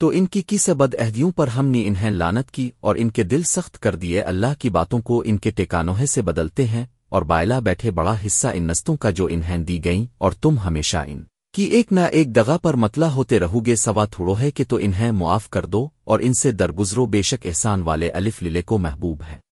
تو ان کی کی سے بد عہدیوں پر ہم نے انہیں لانت کی اور ان کے دل سخت کر دیے اللہ کی باتوں کو ان کے ٹیکانوہے سے بدلتے ہیں اور بائلا بیٹھے بڑا حصہ ان نستوں کا جو انہیں دی گئیں اور تم ہمیشہ ان کی ایک نہ ایک دگا پر متلا ہوتے رہو گے سوا تھوڑو ہے کہ تو انہیں معاف کر دو اور ان سے درگزرو بے شک احسان والے الف للے کو محبوب ہے۔